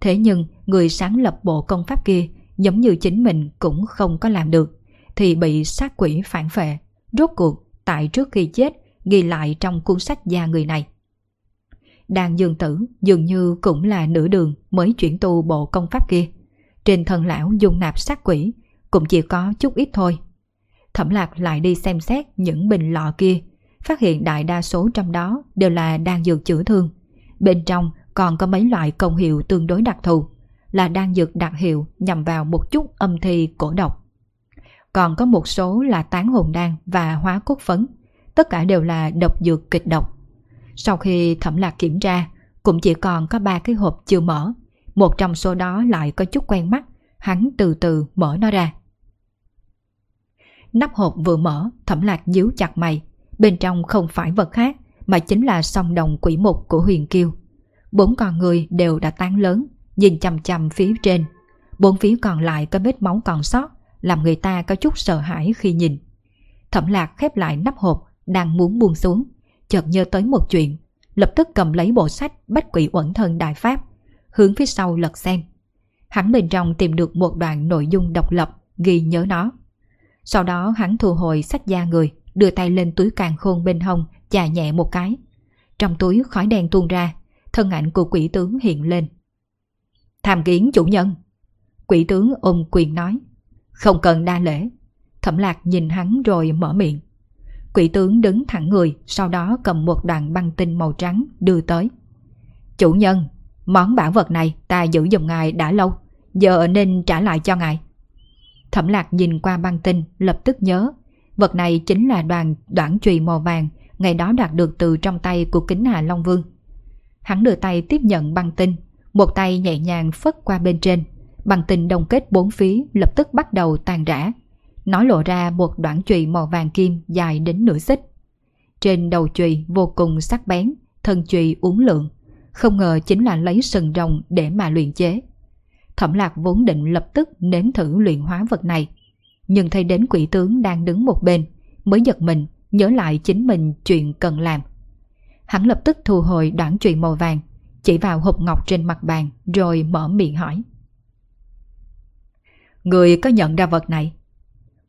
Thế nhưng, người sáng lập bộ công pháp kia, giống như chính mình cũng không có làm được, thì bị sát quỷ phản phệ. Rốt cuộc, tại trước khi chết, ghi lại trong cuốn sách gia người này. đàn dương tử dường như cũng là nửa đường mới chuyển tu bộ công pháp kia. Trên thân lão dung nạp sát quỷ cũng chỉ có chút ít thôi. Thẩm lạc lại đi xem xét những bình lọ kia, phát hiện đại đa số trong đó đều là đan dược chữa thương. Bên trong còn có mấy loại công hiệu tương đối đặc thù, là đan dược đặc hiệu nhằm vào một chút âm thi cổ độc. Còn có một số là tán hồn đan và hóa cốt phấn, tất cả đều là độc dược kịch độc. Sau khi thẩm lạc kiểm tra, cũng chỉ còn có ba cái hộp chưa mở, một trong số đó lại có chút quen mắt, hắn từ từ mở nó ra. Nắp hộp vừa mở, thẩm lạc nhíu chặt mày, bên trong không phải vật khác, mà chính là song đồng quỷ mục của huyền kiêu. Bốn con người đều đã tán lớn, nhìn chằm chằm phía trên. Bốn phía còn lại có vết máu còn sót, làm người ta có chút sợ hãi khi nhìn. Thẩm lạc khép lại nắp hộp, đang muốn buông xuống, chợt nhớ tới một chuyện, lập tức cầm lấy bộ sách Bách quỷ uẩn thân đại pháp, hướng phía sau lật xem. Hắn bên trong tìm được một đoạn nội dung độc lập, ghi nhớ nó. Sau đó hắn thu hồi sách da người, đưa tay lên túi càng khôn bên hông, chà nhẹ một cái. Trong túi khói đen tuôn ra, thân ảnh của quỷ tướng hiện lên. Tham kiến chủ nhân. Quỷ tướng ôm quyền nói. Không cần đa lễ. Thẩm lạc nhìn hắn rồi mở miệng. Quỷ tướng đứng thẳng người, sau đó cầm một đoạn băng tinh màu trắng đưa tới. Chủ nhân, món bảo vật này ta giữ dùng ngài đã lâu, giờ nên trả lại cho ngài. Thẩm lạc nhìn qua băng tinh, lập tức nhớ. Vật này chính là đoàn đoạn chùy màu vàng, ngày đó đạt được từ trong tay của kính Hà Long Vương. Hắn đưa tay tiếp nhận băng tinh, một tay nhẹ nhàng phất qua bên trên bằng tình đồng kết bốn phía lập tức bắt đầu tàn rã. Nó lộ ra một đoạn chùy màu vàng kim dài đến nửa xích. Trên đầu chùy vô cùng sắc bén, thân chùy uốn lượng. Không ngờ chính là lấy sừng rồng để mà luyện chế. Thẩm lạc vốn định lập tức nếm thử luyện hóa vật này. Nhưng thấy đến quỷ tướng đang đứng một bên, mới giật mình, nhớ lại chính mình chuyện cần làm. Hắn lập tức thu hồi đoạn chùy màu vàng, chỉ vào hộp ngọc trên mặt bàn rồi mở miệng hỏi. Người có nhận ra vật này?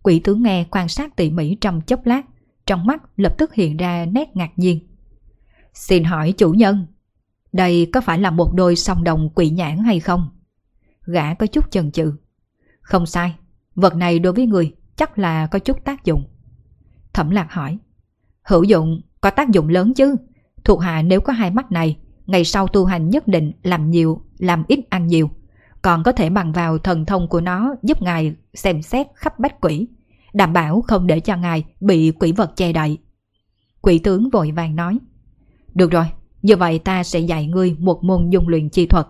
Quỷ tướng nghe quan sát tỉ mỉ trong chốc lát, trong mắt lập tức hiện ra nét ngạc nhiên. Xin hỏi chủ nhân, đây có phải là một đôi song đồng quỷ nhãn hay không? Gã có chút chần chừ. Không sai, vật này đối với người chắc là có chút tác dụng. Thẩm lạc hỏi. Hữu dụng, có tác dụng lớn chứ. Thuộc hạ nếu có hai mắt này, ngày sau tu hành nhất định làm nhiều, làm ít ăn nhiều. Còn có thể bằng vào thần thông của nó giúp ngài xem xét khắp bách quỷ, đảm bảo không để cho ngài bị quỷ vật che đậy. Quỷ tướng vội vàng nói. Được rồi, như vậy ta sẽ dạy ngươi một môn dung luyện chi thuật,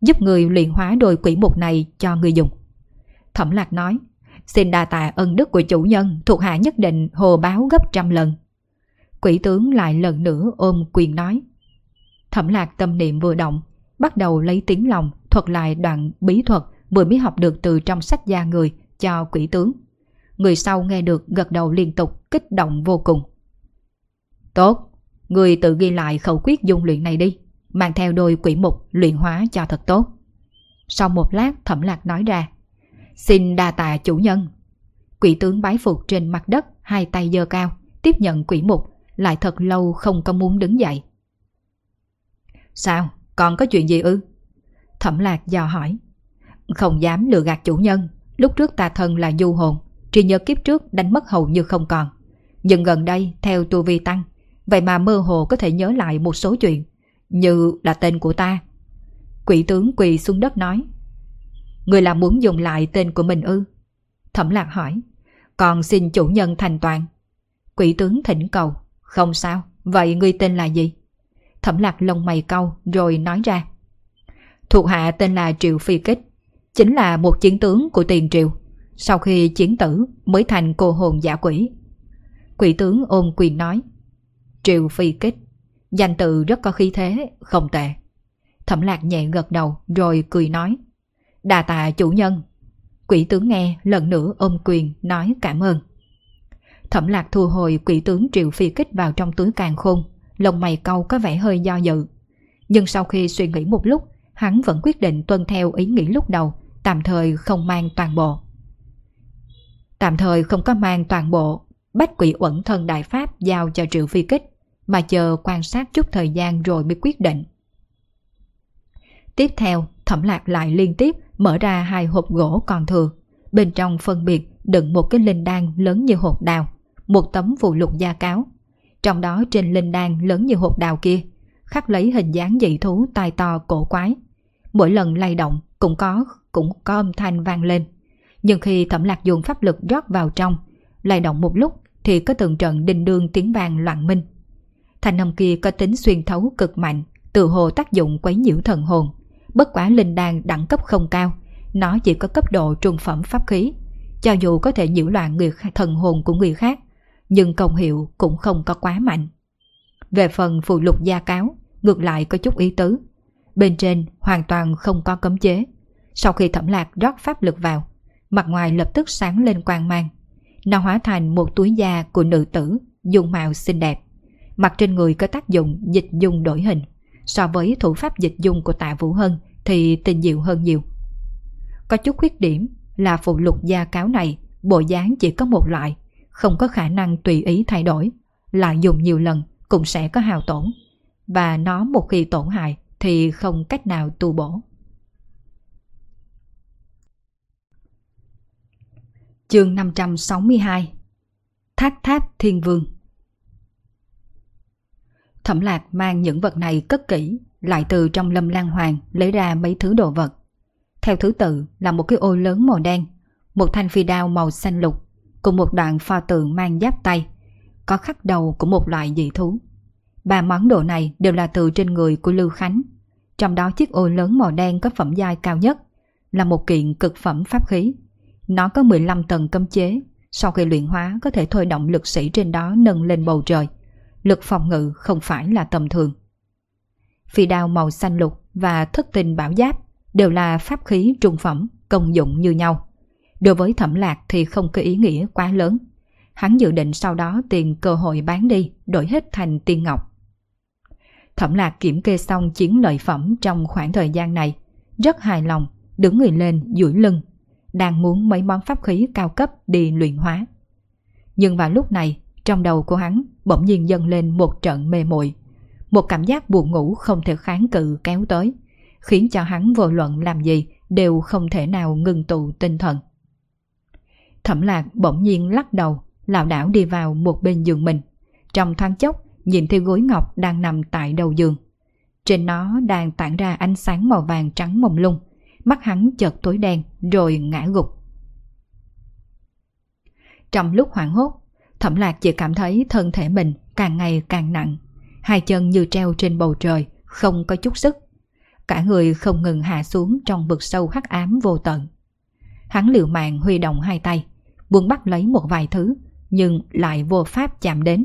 giúp người luyện hóa đôi quỷ mục này cho người dùng. Thẩm lạc nói, xin đa tạ ân đức của chủ nhân thuộc hạ nhất định hồ báo gấp trăm lần. Quỷ tướng lại lần nữa ôm quyền nói. Thẩm lạc tâm niệm vừa động, bắt đầu lấy tiếng lòng thuật lại đoạn bí thuật vừa mới học được từ trong sách gia người cho quỷ tướng. Người sau nghe được gật đầu liên tục kích động vô cùng. Tốt, người tự ghi lại khẩu quyết dung luyện này đi, mang theo đôi quỷ mục luyện hóa cho thật tốt. Sau một lát thẩm lạc nói ra, xin đa tạ chủ nhân. Quỷ tướng bái phục trên mặt đất, hai tay giơ cao, tiếp nhận quỷ mục, lại thật lâu không có muốn đứng dậy. Sao? Còn có chuyện gì ư? Thẩm lạc dò hỏi. Không dám lừa gạt chủ nhân, lúc trước ta thân là du hồn, trí nhớ kiếp trước đánh mất hầu như không còn. Nhưng gần đây, theo tu vi tăng, vậy mà mơ hồ có thể nhớ lại một số chuyện, như là tên của ta. Quỷ tướng quỳ xuống đất nói. Người là muốn dùng lại tên của mình ư? Thẩm lạc hỏi. Còn xin chủ nhân thành toàn. Quỷ tướng thỉnh cầu. Không sao, vậy ngươi tên là gì? Thẩm lạc lông mày cau rồi nói ra. Thuộc hạ tên là Triệu Phi Kích, chính là một chiến tướng của tiền triều. Sau khi chiến tử mới thành cô hồn giả quỷ. Quỷ tướng ôm quyền nói. Triệu Phi Kích, danh tự rất có khí thế, không tệ. Thẩm lạc nhẹ gật đầu rồi cười nói. Đà tạ chủ nhân. Quỷ tướng nghe lần nữa ôm quyền nói cảm ơn. Thẩm lạc thu hồi quỷ tướng Triệu Phi Kích vào trong túi càng khôn, lông mày câu có vẻ hơi do dự. Nhưng sau khi suy nghĩ một lúc, hắn vẫn quyết định tuân theo ý nghĩ lúc đầu, tạm thời không mang toàn bộ. Tạm thời không có mang toàn bộ, bách quỷ uẩn thân đại pháp giao cho Triệu Phi Kích. mà chờ quan sát chút thời gian rồi mới quyết định. Tiếp theo, thẩm lạc lại liên tiếp mở ra hai hộp gỗ còn thừa. Bên trong phân biệt đựng một cái linh đan lớn như hộp đào, một tấm phụ lục gia cáo. Trong đó trên linh đan lớn như hộp đào kia, khắc lấy hình dáng dị thú tai to cổ quái. Mỗi lần lay động cũng có cũng có âm thanh vang lên. Nhưng khi thẩm lạc dùng pháp lực rót vào trong, lay động một lúc thì có từng trận đinh đương tiếng vang loạn minh. Thanh âm kia có tính xuyên thấu cực mạnh, tự hồ tác dụng quấy nhiễu thần hồn. Bất quả linh đan đẳng cấp không cao, nó chỉ có cấp độ trung phẩm pháp khí. Cho dù có thể nhiễu loạn người thần hồn của người khác, nhưng công hiệu cũng không có quá mạnh. Về phần phụ lục gia cáo, ngược lại có chút ý tứ. Bên trên hoàn toàn không có cấm chế. Sau khi thẩm lạc rót pháp lực vào, mặt ngoài lập tức sáng lên quang mang. Nó hóa thành một túi da của nữ tử, dung mạo xinh đẹp. Mặt trên người có tác dụng dịch dung đổi hình. So với thủ pháp dịch dung của tạ Vũ Hân thì tình diệu hơn nhiều. Có chút khuyết điểm là phụ lục da cáo này bộ dáng chỉ có một loại, không có khả năng tùy ý thay đổi, lại dùng nhiều lần cũng sẽ có hao tổn. Và nó một khi tổn hại thì không cách nào tu bổ. Chương 562 Thác tháp thiên vương Thẩm lạc mang những vật này cất kỹ, lại từ trong lâm lan hoàng lấy ra mấy thứ đồ vật. Theo thứ tự là một cái ô lớn màu đen, một thanh phi đao màu xanh lục, cùng một đoạn pho tượng mang giáp tay, có khắc đầu của một loại dị thú. Ba món đồ này đều là từ trên người của Lưu Khánh. Trong đó chiếc ô lớn màu đen có phẩm giai cao nhất, là một kiện cực phẩm pháp khí. Nó có 15 tầng cấm chế, sau khi luyện hóa có thể thôi động lực sĩ trên đó nâng lên bầu trời. Lực phòng ngự không phải là tầm thường. Phi đao màu xanh lục và thất tình bảo giáp đều là pháp khí trung phẩm, công dụng như nhau. Đối với thẩm lạc thì không có ý nghĩa quá lớn. Hắn dự định sau đó tiền cơ hội bán đi, đổi hết thành tiên ngọc. Thẩm lạc kiểm kê xong chiến lợi phẩm trong khoảng thời gian này. Rất hài lòng, đứng người lên, duỗi lưng. Đang muốn mấy món pháp khí cao cấp đi luyện hóa. Nhưng vào lúc này, trong đầu của hắn bỗng nhiên dâng lên một trận mê muội Một cảm giác buồn ngủ không thể kháng cự kéo tới khiến cho hắn vô luận làm gì đều không thể nào ngừng tụ tinh thần. Thẩm lạc bỗng nhiên lắc đầu, lảo đảo đi vào một bên giường mình. Trong thoáng chốc, nhìn thấy gối ngọc đang nằm tại đầu giường. Trên nó đang tản ra ánh sáng màu vàng trắng mông lung. Mắt hắn chợt tối đen rồi ngã gục. Trong lúc hoảng hốt, thẩm lạc chỉ cảm thấy thân thể mình càng ngày càng nặng. Hai chân như treo trên bầu trời, không có chút sức. Cả người không ngừng hạ xuống trong vực sâu hắc ám vô tận. Hắn liều mạng huy động hai tay, buông bắt lấy một vài thứ, nhưng lại vô pháp chạm đến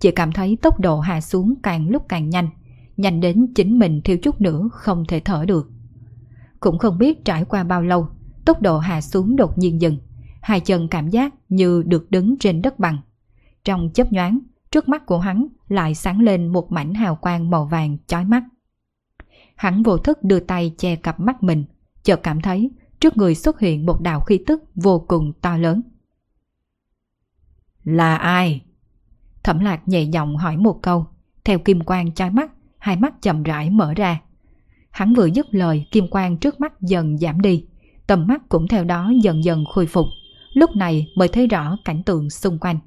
chị cảm thấy tốc độ hạ xuống càng lúc càng nhanh, nhanh đến chính mình thiếu chút nữa không thể thở được. Cũng không biết trải qua bao lâu, tốc độ hạ xuống đột nhiên dừng, hai chân cảm giác như được đứng trên đất bằng. Trong chớp nhoáng, trước mắt của hắn lại sáng lên một mảnh hào quang màu vàng chói mắt. Hắn vô thức đưa tay che cặp mắt mình, chợt cảm thấy trước người xuất hiện một đạo khí tức vô cùng to lớn. Là ai? Thẩm lạc nhẹ giọng hỏi một câu, theo kim quang chói mắt, hai mắt chậm rãi mở ra. Hắn vừa dứt lời, kim quang trước mắt dần giảm đi, tầm mắt cũng theo đó dần dần khôi phục, lúc này mới thấy rõ cảnh tượng xung quanh.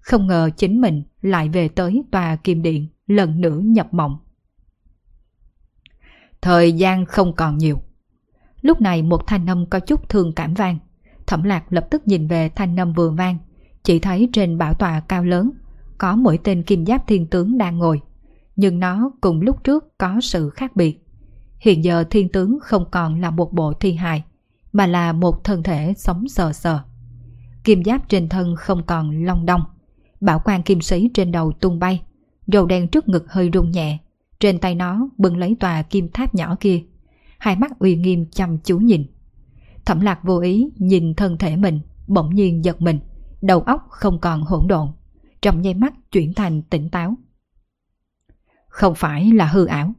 Không ngờ chính mình lại về tới tòa kim điện, lần nữa nhập mộng. Thời gian không còn nhiều. Lúc này một thanh âm có chút thương cảm vang. Thẩm lạc lập tức nhìn về thanh âm vừa vang. Chỉ thấy trên bảo tòa cao lớn có mỗi tên kim giáp thiên tướng đang ngồi. Nhưng nó cùng lúc trước có sự khác biệt. Hiện giờ thiên tướng không còn là một bộ thi hài, mà là một thân thể sống sờ sờ. Kim giáp trên thân không còn long đong. Bảo quan kim sĩ trên đầu tung bay. Râu đen trước ngực hơi rung nhẹ, trên tay nó bưng lấy tòa kim tháp nhỏ kia. Hai mắt uy nghiêm chăm chú nhìn. Thẩm lạc vô ý nhìn thân thể mình, bỗng nhiên giật mình. Đầu óc không còn hỗn độn. Trong nháy mắt chuyển thành tỉnh táo. Không phải là hư ảo.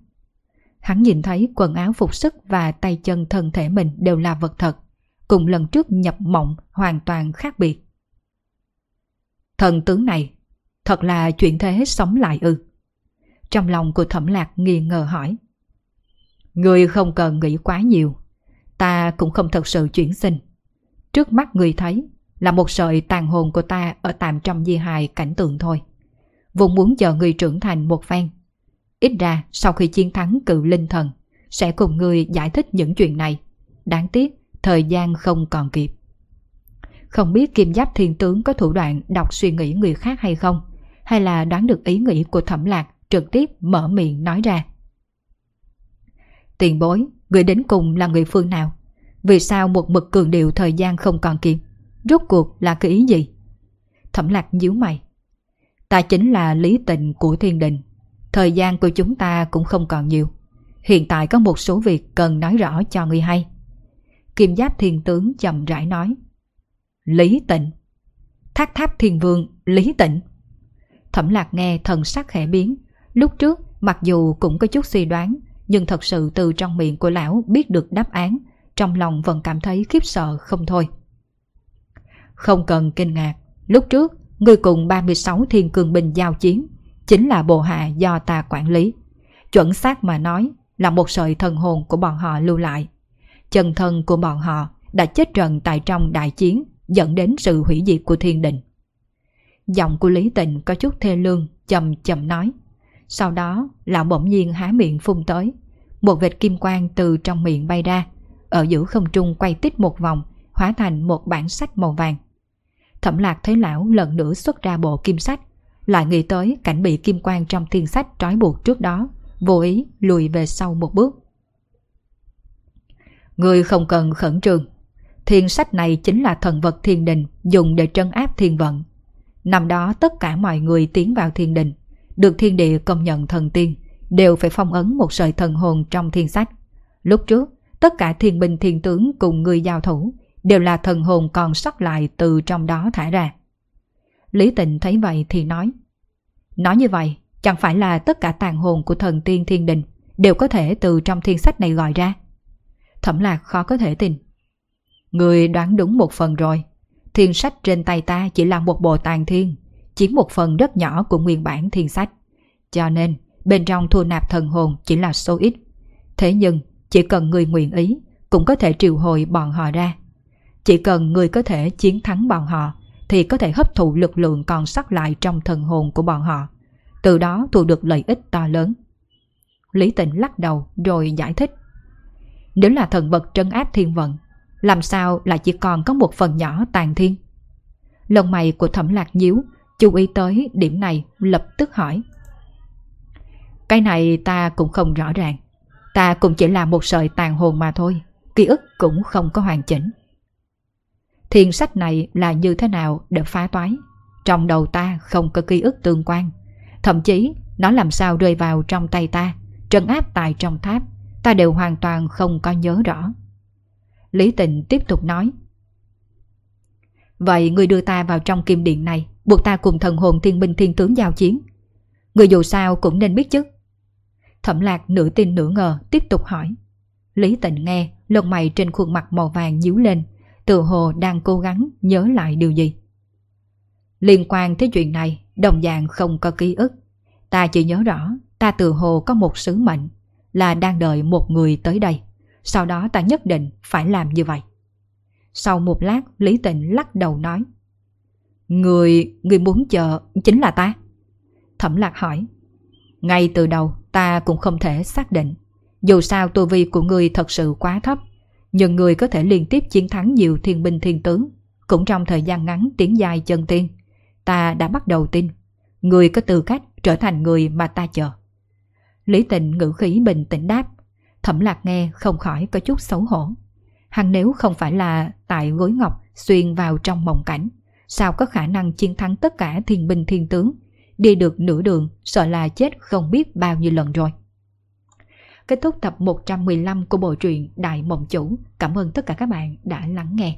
Hắn nhìn thấy quần áo phục sức và tay chân thân thể mình đều là vật thật. Cùng lần trước nhập mộng hoàn toàn khác biệt. Thần tướng này, Thật là chuyện thế sống lại ư. Trong lòng của thẩm lạc nghi ngờ hỏi. Người không cần nghĩ quá nhiều. Ta cũng không thật sự chuyển sinh. Trước mắt người thấy là một sợi tàn hồn của ta ở tạm trong di hài cảnh tượng thôi. Vốn muốn chờ người trưởng thành một phen. Ít ra sau khi chiến thắng cựu linh thần, sẽ cùng người giải thích những chuyện này. Đáng tiếc, thời gian không còn kịp. Không biết Kim Giáp Thiên Tướng có thủ đoạn đọc suy nghĩ người khác hay không, hay là đoán được ý nghĩ của Thẩm Lạc trực tiếp mở miệng nói ra. Tiền bối, người đến cùng là người phương nào? Vì sao một mực cường điệu thời gian không còn kịp? Rốt cuộc là cái ý gì? Thẩm lạc nhíu mày. Ta chính là lý tịnh của thiên đình. Thời gian của chúng ta cũng không còn nhiều. Hiện tại có một số việc cần nói rõ cho người hay. Kim giáp thiên tướng chậm rãi nói. Lý tịnh. Thác tháp thiên vương, lý tịnh. Thẩm lạc nghe thần sắc khẽ biến. Lúc trước, mặc dù cũng có chút suy đoán, nhưng thật sự từ trong miệng của lão biết được đáp án, trong lòng vẫn cảm thấy khiếp sợ không thôi. Không cần kinh ngạc, lúc trước người cùng 36 thiên cường binh giao chiến chính là bộ hạ do ta quản lý. Chuẩn xác mà nói là một sợi thần hồn của bọn họ lưu lại. Chân thân của bọn họ đã chết trận tại trong đại chiến dẫn đến sự hủy diệt của thiên đình. Giọng của Lý Tịnh có chút thê lương, chậm chậm nói. Sau đó, lão bỗng nhiên há miệng phun tới. Một vệt kim quang từ trong miệng bay ra, ở giữa không trung quay tít một vòng, hóa thành một bản sách màu vàng. Thẩm lạc thấy lão lần nữa xuất ra bộ kim sách, lại nghĩ tới cảnh bị kim quang trong thiên sách trói buộc trước đó, vô ý lùi về sau một bước. Người không cần khẩn trương. Thiên sách này chính là thần vật thiên đình dùng để trấn áp thiên vận. Năm đó tất cả mọi người tiến vào thiên đình, được thiên địa công nhận thần tiên, đều phải phong ấn một sợi thần hồn trong thiên sách. Lúc trước, tất cả thiên binh thiên tướng cùng người giao thủ đều là thần hồn còn sót lại từ trong đó thả ra. Lý Tịnh thấy vậy thì nói Nói như vậy, chẳng phải là tất cả tàn hồn của thần tiên thiên đình đều có thể từ trong thiên sách này gọi ra. Thẩm lạc khó có thể tin. Người đoán đúng một phần rồi. Thiên sách trên tay ta chỉ là một bộ tàn thiên, chiếm một phần rất nhỏ của nguyên bản thiên sách. Cho nên, bên trong thu nạp thần hồn chỉ là số ít. Thế nhưng, chỉ cần người nguyện ý, cũng có thể triệu hồi bọn họ ra. Chỉ cần người có thể chiến thắng bọn họ, thì có thể hấp thụ lực lượng còn sót lại trong thần hồn của bọn họ. Từ đó thu được lợi ích to lớn. Lý tịnh lắc đầu rồi giải thích. Nếu là thần vật trấn áp thiên vận, làm sao lại chỉ còn có một phần nhỏ tàn thiên? Lông mày của thẩm lạc nhíu, chú ý tới điểm này lập tức hỏi. Cái này ta cũng không rõ ràng. Ta cũng chỉ là một sợi tàn hồn mà thôi, ký ức cũng không có hoàn chỉnh. Thiên sách này là như thế nào để phá toái? Trong đầu ta không có ký ức tương quan. Thậm chí nó làm sao rơi vào trong tay ta, trấn áp tại trong tháp, ta đều hoàn toàn không có nhớ rõ. Lý Tịnh tiếp tục nói. Vậy người đưa ta vào trong kim điện này, buộc ta cùng thần hồn thiên binh thiên tướng giao chiến. Người dù sao cũng nên biết chứ. Thẩm lạc nửa tin nửa ngờ tiếp tục hỏi. Lý tịnh nghe, lông mày trên khuôn mặt màu vàng nhíu lên, tự hồ đang cố gắng nhớ lại điều gì. Liên quan tới chuyện này, đồng dạng không có ký ức. Ta chỉ nhớ rõ, ta tự hồ có một sứ mệnh, là đang đợi một người tới đây. Sau đó ta nhất định phải làm như vậy. Sau một lát, Lý Tịnh lắc đầu nói. Người, người muốn chờ chính là ta. Thẩm lạc hỏi. Ngay từ đầu, ta cũng không thể xác định. Dù sao tu vi của người thật sự quá thấp, nhưng người có thể liên tiếp chiến thắng nhiều thiên binh thiên tướng, cũng trong thời gian ngắn tiến dài chân tiên. Ta đã bắt đầu tin, người có tư cách trở thành người mà ta chờ. Lý tịnh ngữ khí bình tĩnh đáp, thẩm lạc nghe không khỏi có chút xấu hổ. Hắn nếu không phải là tại gối ngọc xuyên vào trong mộng cảnh, sao có khả năng chiến thắng tất cả thiên binh thiên tướng, đi được nửa đường sợ là chết không biết bao nhiêu lần rồi. Kết thúc tập 115 của bộ truyện Đại Mộng Chủ. Cảm ơn tất cả các bạn đã lắng nghe.